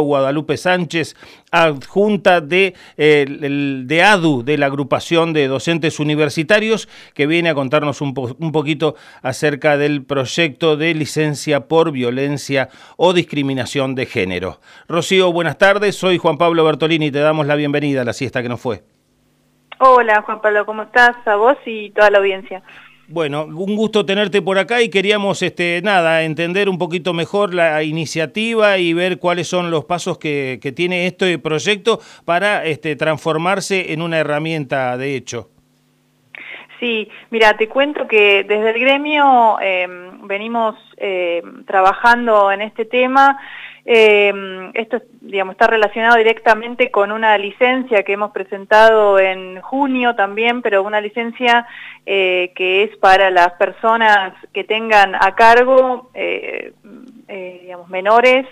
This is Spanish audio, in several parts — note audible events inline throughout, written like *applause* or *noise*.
Guadalupe Sánchez, adjunta de, eh, de ADU, de la agrupación de docentes universitarios, que viene a contarnos un, un, poquito acerca del proyecto de licencia por violencia o discriminación de género. Rocío, buenas tardes, soy Juan Pablo Bertolini te damos la bienvenida a la siesta que nos fue. Hola Juan Pablo, ¿cómo estás? A vos y toda la audiencia. Bueno, un gusto tenerte por acá y queríamos, este, nada, entender un poquito mejor la iniciativa y ver cuáles son los pasos que, tiene este proyecto para este, transformarse en una herramienta de hecho. Sí, mira, te cuento que desde el gremio em, venimos em, trabajando en este tema. Em, esto digamos, está relacionado directamente con una licencia que hemos presentado en junio también, pero una licencia eh, que es para las personas que tengan a cargo, eh, eh, digamos, menores,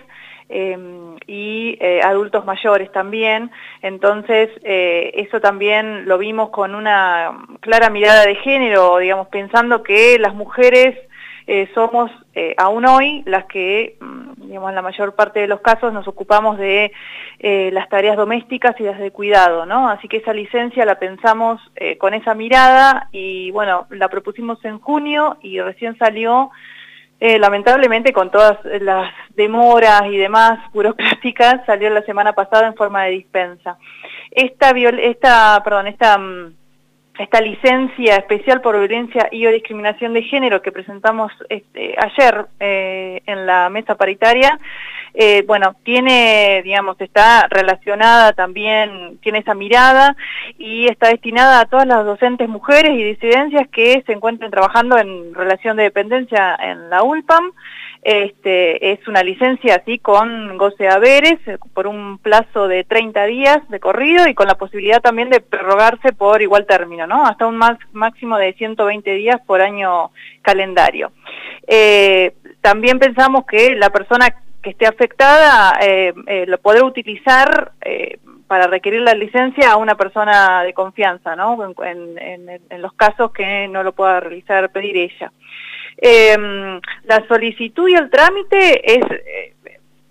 Em, y eh, adultos mayores también. Entonces, eh, eso también lo vimos con una clara mirada de género, digamos, pensando que las mujeres eh, somos aún hoy las que, mm, digamos, en la mayor parte de los casos nos ocupamos de las tareas domésticas y las de cuidado, ¿no? Así que esa licencia la pensamos con esa mirada y, bueno, la propusimos en junio y recién salió eh, lamentablemente con todas las demoras y demás burocráticas salió la semana pasada en forma de dispensa. Esta, esta, perdón, esta, mm, esta licencia especial por violencia y o discriminación de género que presentamos este, ayer eh, en la mesa paritaria eh, bueno, tiene, digamos, está relacionada también, tiene esa mirada y está destinada a todas las docentes mujeres y disidencias que se encuentren trabajando en relación de dependencia en la ULPAM. Este, es una licencia así con goce haberes eh, por un plazo de 30 días de corrido y con la posibilidad también de prorrogarse por igual término, ¿no? Hasta un máximo de 120 días por año calendario. Eh, también pensamos que la persona que esté afectada eh, eh, lo podrá utilizar eh, para requerir la licencia a una persona de confianza, ¿no? En, los casos que no lo pueda realizar, pedir ella. Em, la solicitud y el trámite es,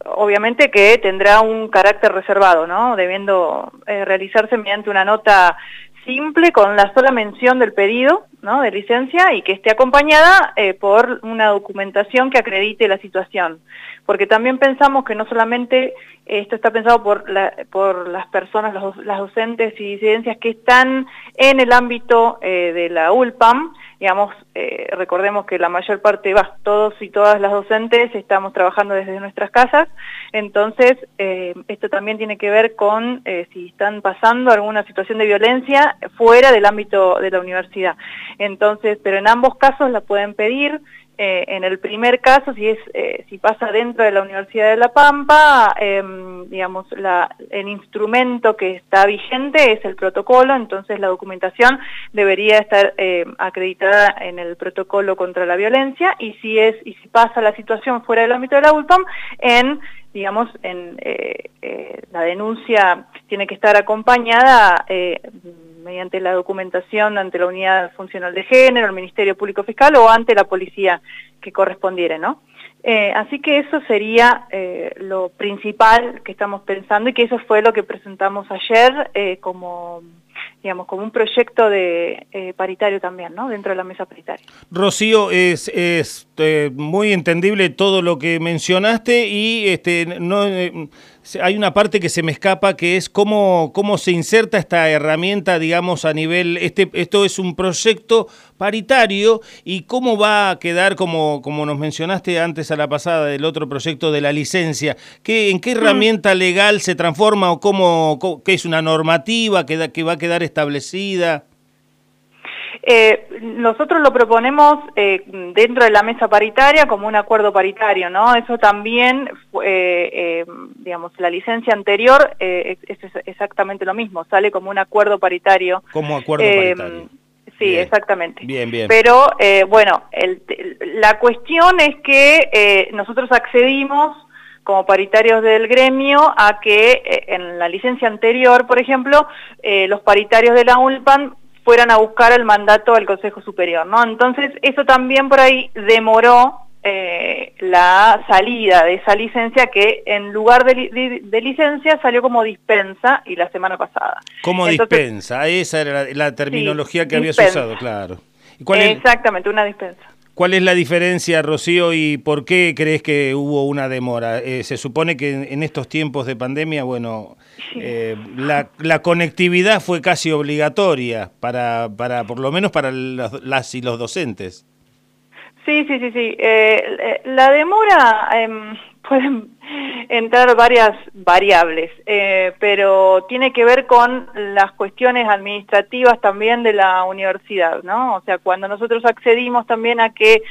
obviamente que tendrá un carácter reservado, ¿no? Debiendo realizarse mediante una nota simple con la sola mención del pedido ¿no? de licencia y que esté acompañada eh, por una documentación que acredite la situación. Porque también pensamos que no solamente esto está pensado por, las personas, las docentes y disidencias que están en el ámbito eh, de la ULPAM, digamos, eh, recordemos que la mayor parte, todos y todas las docentes estamos trabajando desde nuestras casas, entonces esto también tiene que ver con si están pasando alguna situación de violencia fuera del ámbito de la universidad. Entonces, pero en ambos casos la pueden pedir. Eh, en el primer caso, si es eh, si pasa dentro de la Universidad de La Pampa, em, digamos, el instrumento que está vigente es el protocolo, entonces la documentación debería estar eh, acreditada en el protocolo contra la violencia y si es y si pasa la situación fuera del ámbito de la ULPAM, en digamos, en la denuncia tiene que estar acompañada mediante la documentación ante la Unidad Funcional de Género, el Ministerio Público Fiscal o ante la policía que correspondiere, ¿no? Eh, así que eso sería eh, lo principal que estamos pensando y que eso fue lo que presentamos ayer eh, como digamos, como un proyecto de paritario también, ¿no? Dentro de la mesa paritaria. Rocío, es, es muy entendible todo lo que mencionaste y este, no, hay una parte que se me escapa que es cómo, cómo se inserta esta herramienta, digamos, a nivel, este, esto es un proyecto paritario y cómo va a quedar, como, como nos mencionaste antes a la pasada del otro proyecto de la licencia, ¿qué, ¿en qué mm. herramienta legal se transforma o cómo, qué es una normativa que, que va a quedar establecida? Eh, nosotros lo proponemos eh, dentro de la mesa paritaria como un acuerdo paritario, ¿no? Eso también, eh, eh, digamos, la licencia anterior es, exactamente lo mismo, sale como un acuerdo paritario. Como acuerdo paritario. Sí, exactamente. Bien, bien. Pero, bueno, la cuestión es que nosotros accedimos como paritarios del gremio a que en la licencia anterior, por ejemplo, los paritarios de la ULPAN fueran a buscar el mandato del Consejo Superior, ¿no? Entonces, eso también por ahí demoró eh, la salida de esa licencia que en lugar de, licencia salió como dispensa y la semana pasada. Como dispensa, esa era la, terminología que habías usado, claro. Exactamente, una dispensa. ¿Cuál es la diferencia, Rocío, y por qué crees que hubo una demora? Eh, se supone que en estos tiempos de pandemia, bueno, eh, la, conectividad fue casi obligatoria para, para por lo menos para las y los docentes. Sí, sí, sí, sí. Eh, la demora eh, pueden entrar varias variables, eh, pero tiene que ver con las cuestiones administrativas también de la universidad, ¿no? O sea, cuando nosotros accedimos también a que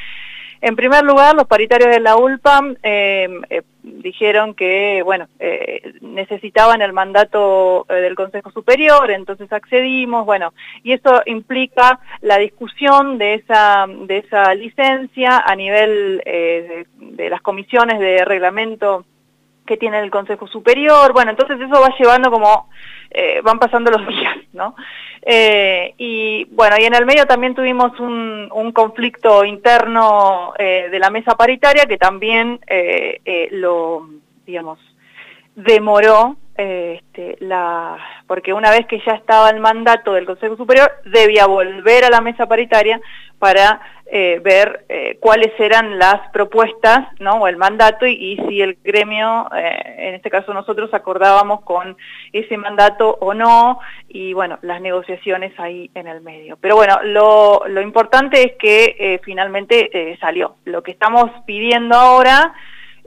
en primer lugar, los paritarios de la ULPAM eh, eh, dijeron que, bueno, eh, necesitaban el mandato del Consejo Superior, entonces accedimos, bueno, y eso implica la discusión de esa, de esa licencia a nivel de las comisiones de reglamento que tiene el Consejo Superior, bueno, entonces eso va llevando como, eh, van pasando los *laughs* días, ¿no? Eh, y bueno, y en el medio también tuvimos un, conflicto interno eh, de la mesa paritaria que también lo, digamos, demoró este, porque una vez que ya estaba el mandato del Consejo Superior, debía volver a la mesa paritaria para eh, ver eh, cuáles eran las propuestas, ¿no? o el mandato, y, si el gremio, eh, en este caso nosotros, acordábamos con ese mandato o no, y bueno, las negociaciones ahí en el medio. Pero bueno, lo, lo importante es que finalmente salió. Lo que estamos pidiendo ahora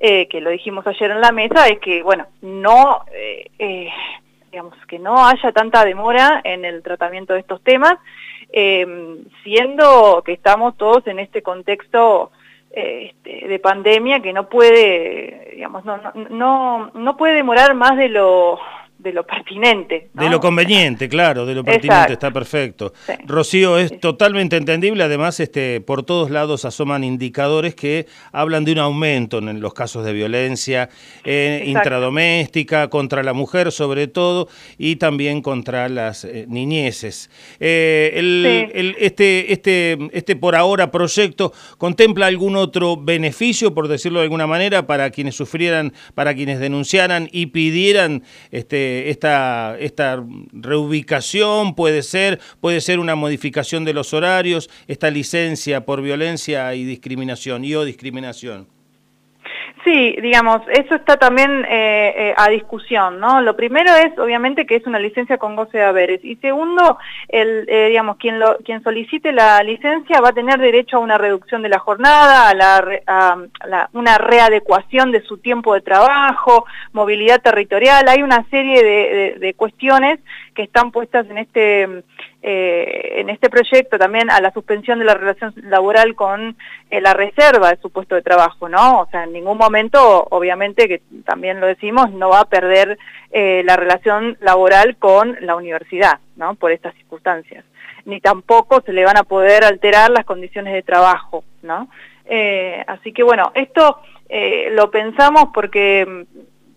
eh, que lo dijimos ayer en la mesa, es que, bueno, no, eh, eh, digamos, que no haya tanta demora en el tratamiento de estos temas, siendo que estamos todos en este contexto este, de pandemia que no puede, digamos, no, no, no puede demorar más de lo de lo pertinente. De lo conveniente, claro, de lo pertinente, está perfecto. Rocío, es totalmente entendible, además este, por todos lados asoman indicadores que hablan de un aumento en los casos de violencia eh, intradoméstica, contra la mujer sobre todo, y también contra las eh, niñeces. Eh, el, este, este, este por ahora proyecto contempla algún otro beneficio, por decirlo de alguna manera, para quienes sufrieran, para quienes denunciaran y pidieran este esta, esta reubicación puede ser, puede ser una modificación de los horarios, esta licencia por violencia y discriminación y o discriminación. Sí, digamos, eso está también eh, eh, a discusión, ¿no? Lo primero es, obviamente, que es una licencia con goce de haberes. Y segundo, el, eh, digamos, quien, lo, quien solicite la licencia va a tener derecho a una reducción de la jornada, a, la, una readecuación de su tiempo de trabajo, movilidad territorial. Hay una serie de, de cuestiones están puestas en este eh, en este proyecto también a la suspensión de la relación laboral con eh, la reserva de su puesto de trabajo, ¿no? O sea, en ningún momento, obviamente, que también lo decimos, no va a perder eh, la relación laboral con la universidad, ¿no? Por estas circunstancias. Ni tampoco se le van a poder alterar las condiciones de trabajo, ¿no? así que bueno, esto lo pensamos porque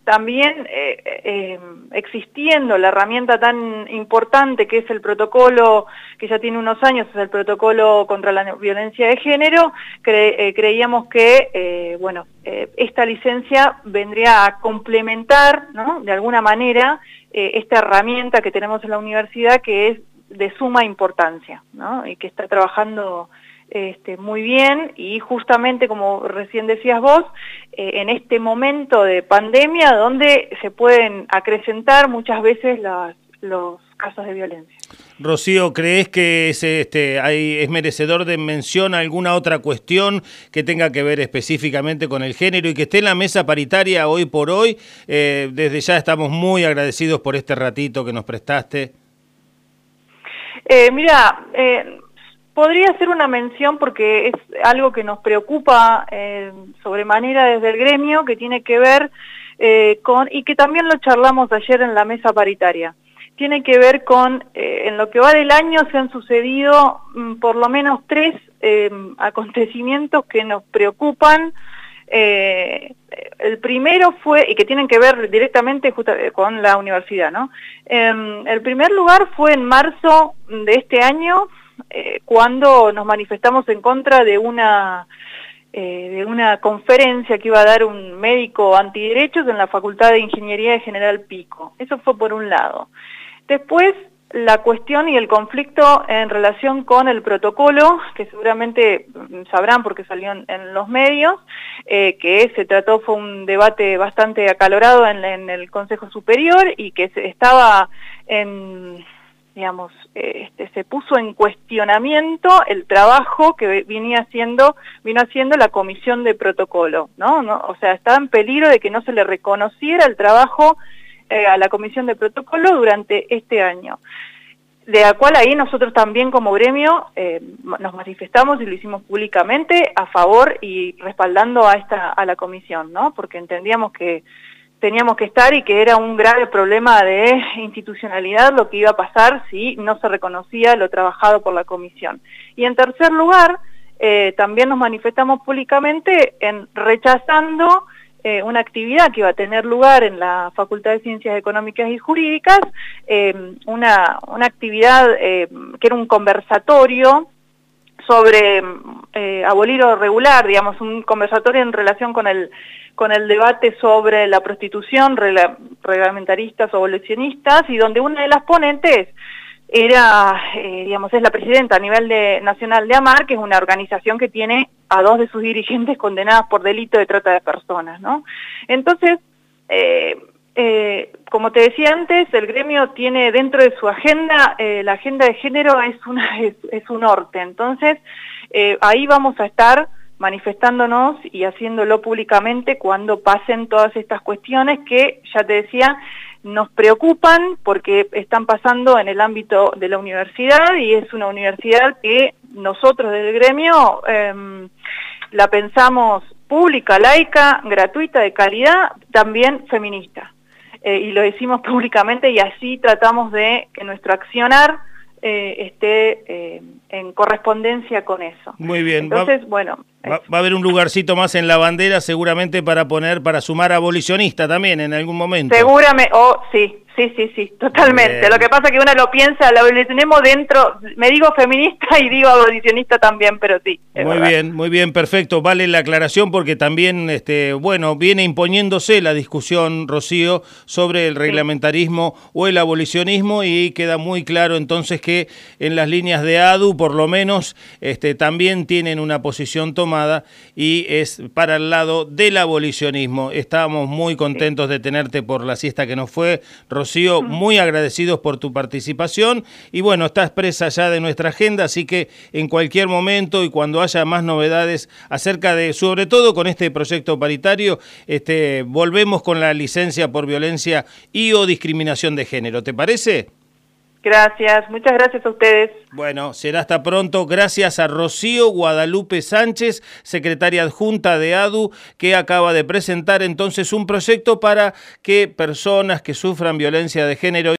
también eh, eh, existiendo la herramienta tan importante que es el protocolo, que ya tiene unos años, es el protocolo contra la violencia de género, eh, creíamos que, bueno, esta licencia vendría a complementar, ¿no?, de alguna manera, esta herramienta que tenemos en la universidad que es de suma importancia, ¿no?, y que está trabajando este, muy bien y justamente como recién decías vos, eh, en este momento de pandemia donde se pueden acrecentar muchas veces los casos de violencia. Rocío, ¿crees que es, este, hay, es merecedor de mención alguna otra cuestión que tenga que ver específicamente con el género y que esté en la mesa paritaria hoy por hoy? Eh, desde ya estamos muy agradecidos por este ratito que nos prestaste. Eh, mira, eh, Podría ser una mención porque es algo que nos preocupa eh, sobremanera desde el gremio, que tiene que ver eh, con, y que también lo charlamos ayer en la mesa paritaria, tiene que ver con, eh, en lo que va del año se han sucedido mm, por lo menos tres acontecimientos que nos preocupan. el primero fue, y que tienen que ver directamente con la universidad, ¿no? Em, el primer lugar fue en marzo de este año, eh, cuando nos manifestamos en contra de una eh, de una conferencia que iba a dar un médico antiderechos en la Facultad de Ingeniería de General Pico. Eso fue por un lado. Después, la cuestión y el conflicto en relación con el protocolo, que seguramente sabrán porque salió en, los medios, eh, que se trató, fue un debate bastante acalorado en, en el Consejo Superior y que estaba en digamos, este, se puso en cuestionamiento el trabajo que venía haciendo, vino haciendo la comisión de protocolo, ¿no? ¿no? O sea, estaba en peligro de que no se le reconociera el trabajo eh, a la comisión de protocolo durante este año. De la cual ahí nosotros también como gremio eh, nos manifestamos y lo hicimos públicamente a favor y respaldando a esta a la comisión, ¿no? Porque entendíamos que teníamos que estar y que era un grave problema de institucionalidad lo que iba a pasar si no se reconocía lo trabajado por la comisión. Y en tercer lugar, eh, también nos manifestamos públicamente en rechazando eh, una actividad que iba a tener lugar en la Facultad de Ciencias Económicas y Jurídicas, eh, una, una, actividad que era un conversatorio sobre abolir o regular, digamos, un conversatorio en relación con el con el debate sobre la prostitución, reglamentaristas o abolicionistas, y donde una de las ponentes era, eh, digamos, es la presidenta a nivel de, nacional de AMAR, que es una organización que tiene a dos de sus dirigentes condenadas por delito de trata de personas, ¿no? Entonces, eh, eh, como te decía antes, el gremio tiene dentro de su agenda, la agenda de género es, una, es, es un norte, entonces ahí vamos a estar manifestándonos y haciéndolo públicamente cuando pasen todas estas cuestiones que, ya te decía, nos preocupan porque están pasando en el ámbito de la universidad y es una universidad que nosotros del gremio em, la pensamos pública, laica, gratuita, de calidad, también feminista. Eh, y lo decimos públicamente y así tratamos de que nuestro accionar eh, esté eh, en correspondencia con eso. Muy bien. Entonces, bueno... Va, a haber un lugarcito más en la bandera seguramente para poner, para sumar abolicionista también en algún momento. Seguramente, oh, sí, Sí, sí, sí, totalmente. Lo que pasa es que uno lo piensa, lo tenemos dentro, me digo feminista y digo abolicionista también, pero sí. Muy bien, muy bien, perfecto. Vale la aclaración porque también, este, bueno, viene imponiéndose la discusión, Rocío, sobre el reglamentarismo o el abolicionismo y queda muy claro entonces que en las líneas de ADU, por lo menos, este, también tienen una posición tomada y es para el lado del abolicionismo. Estamos muy contentos de tenerte por la siesta que nos fue, Rocío muy agradecidos por tu participación y bueno, está expresa ya de nuestra agenda, así que en cualquier momento y cuando haya más novedades acerca de, sobre todo con este proyecto paritario, este, volvemos con la licencia por violencia y o discriminación de género. ¿Te parece? Gracias, muchas gracias a ustedes. Bueno, será hasta pronto. Gracias a Rocío Guadalupe Sánchez, secretaria adjunta de ADU, que acaba de presentar entonces un proyecto para que personas que sufran violencia de género